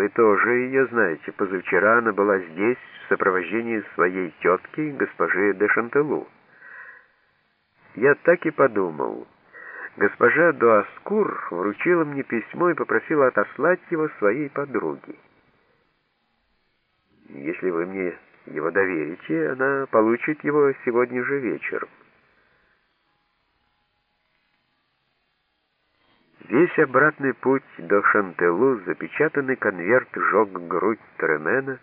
Вы тоже ее знаете. Позавчера она была здесь в сопровождении своей тетки, госпожи де Шантелу. Я так и подумал. Госпожа Дуаскур вручила мне письмо и попросила отослать его своей подруге. Если вы мне его доверите, она получит его сегодня же вечером. Весь обратный путь до Шантелу запечатанный конверт жег грудь Тремена,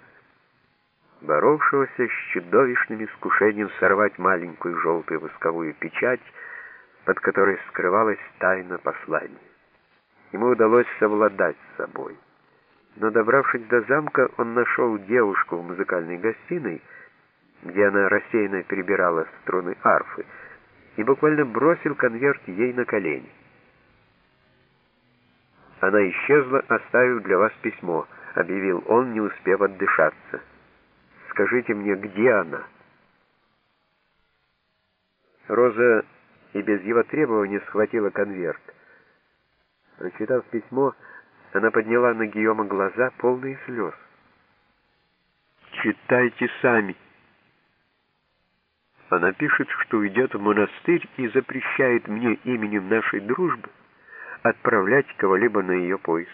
боровшегося с чудовищным искушением сорвать маленькую желтую восковую печать, под которой скрывалась тайна послания. Ему удалось совладать с собой. Но, добравшись до замка, он нашел девушку в музыкальной гостиной, где она рассеянно перебирала струны арфы, и буквально бросил конверт ей на колени. «Она исчезла, оставив для вас письмо», — объявил он, не успев отдышаться. «Скажите мне, где она?» Роза и без его требования схватила конверт. Прочитав письмо, она подняла на Гийома глаза, полные слез. «Читайте сами». Она пишет, что уйдет в монастырь и запрещает мне именем нашей дружбы отправлять кого-либо на ее поиски.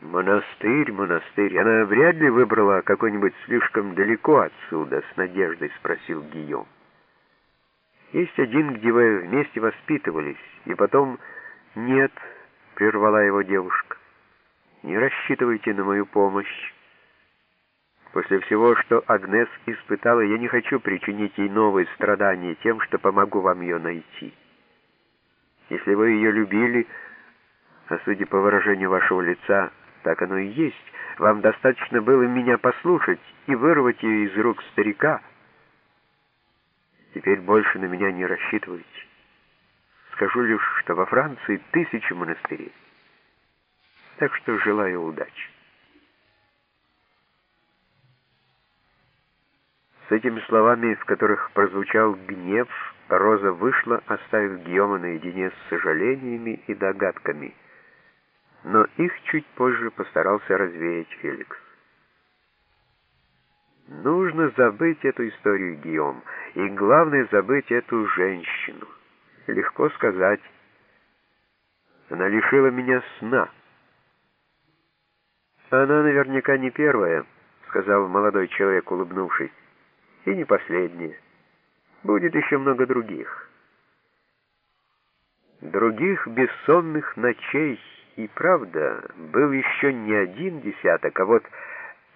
«Монастырь, монастырь. Она вряд ли выбрала какой-нибудь слишком далеко отсюда?» — с надеждой спросил Гийом. «Есть один, где вы вместе воспитывались, и потом...» «Нет», — прервала его девушка, — «не рассчитывайте на мою помощь. После всего, что Агнес испытала, я не хочу причинить ей новые страдания тем, что помогу вам ее найти. Если вы ее любили, а судя по выражению вашего лица, так оно и есть, вам достаточно было меня послушать и вырвать ее из рук старика. Теперь больше на меня не рассчитывайте. Скажу лишь, что во Франции тысячи монастырей. Так что желаю удачи. Этими словами, в которых прозвучал гнев, Роза вышла, оставив Гийома наедине с сожалениями и догадками. Но их чуть позже постарался развеять Феликс. Нужно забыть эту историю, Гийом, и главное забыть эту женщину. Легко сказать. Она лишила меня сна. Она наверняка не первая, сказал молодой человек, улыбнувшись, и не последняя. Будет еще много других. Других бессонных ночей, и правда, был еще не один десяток, а вот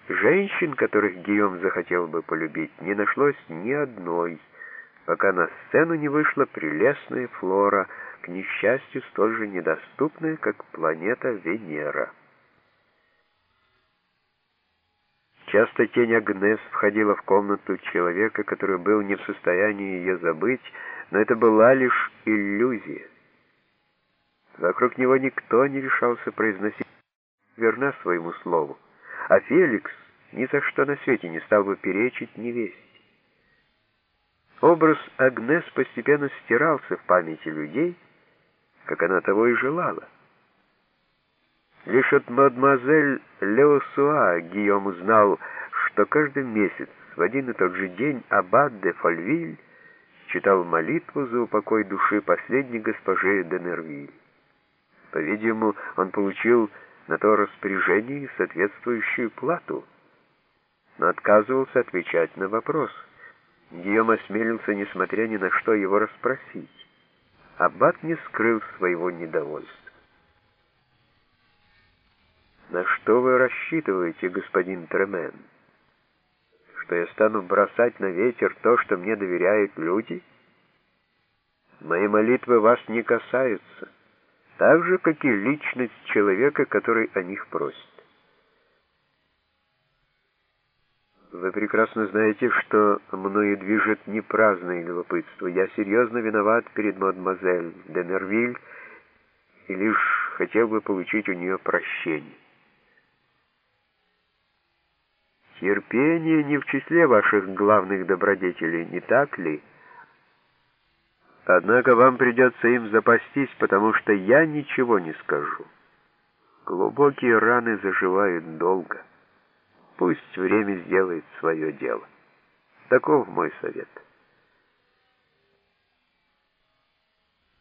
женщин, которых Гийом захотел бы полюбить, не нашлось ни одной — пока на сцену не вышла прелестная Флора, к несчастью столь же недоступная, как планета Венера. Часто тень Агнес входила в комнату человека, который был не в состоянии ее забыть, но это была лишь иллюзия. Вокруг него никто не решался произносить верна своему слову, а Феликс ни за что на свете не стал бы перечить невесте. Образ Агнес постепенно стирался в памяти людей, как она того и желала. Лишь от мадемуазель Леосуа Гийом узнал, что каждый месяц в один и тот же день аббат де Фольвиль читал молитву за упокой души последней госпожи де Нервиль. По-видимому, он получил на то распоряжение соответствующую плату, но отказывался отвечать на вопрос — Гийом осмелился, несмотря ни на что, его расспросить. Аббат не скрыл своего недовольства. «На что вы рассчитываете, господин Тремен? Что я стану бросать на ветер то, что мне доверяют люди? Мои молитвы вас не касаются, так же, как и личность человека, который о них просит. Вы прекрасно знаете, что мною движет не праздное любопытство. Я серьезно виноват перед мадемуазель де Нервиль и лишь хотел бы получить у нее прощение. Терпение не в числе ваших главных добродетелей, не так ли? Однако вам придется им запастись, потому что я ничего не скажу. Глубокие раны заживают долго. Пусть время сделает свое дело. Таков мой совет.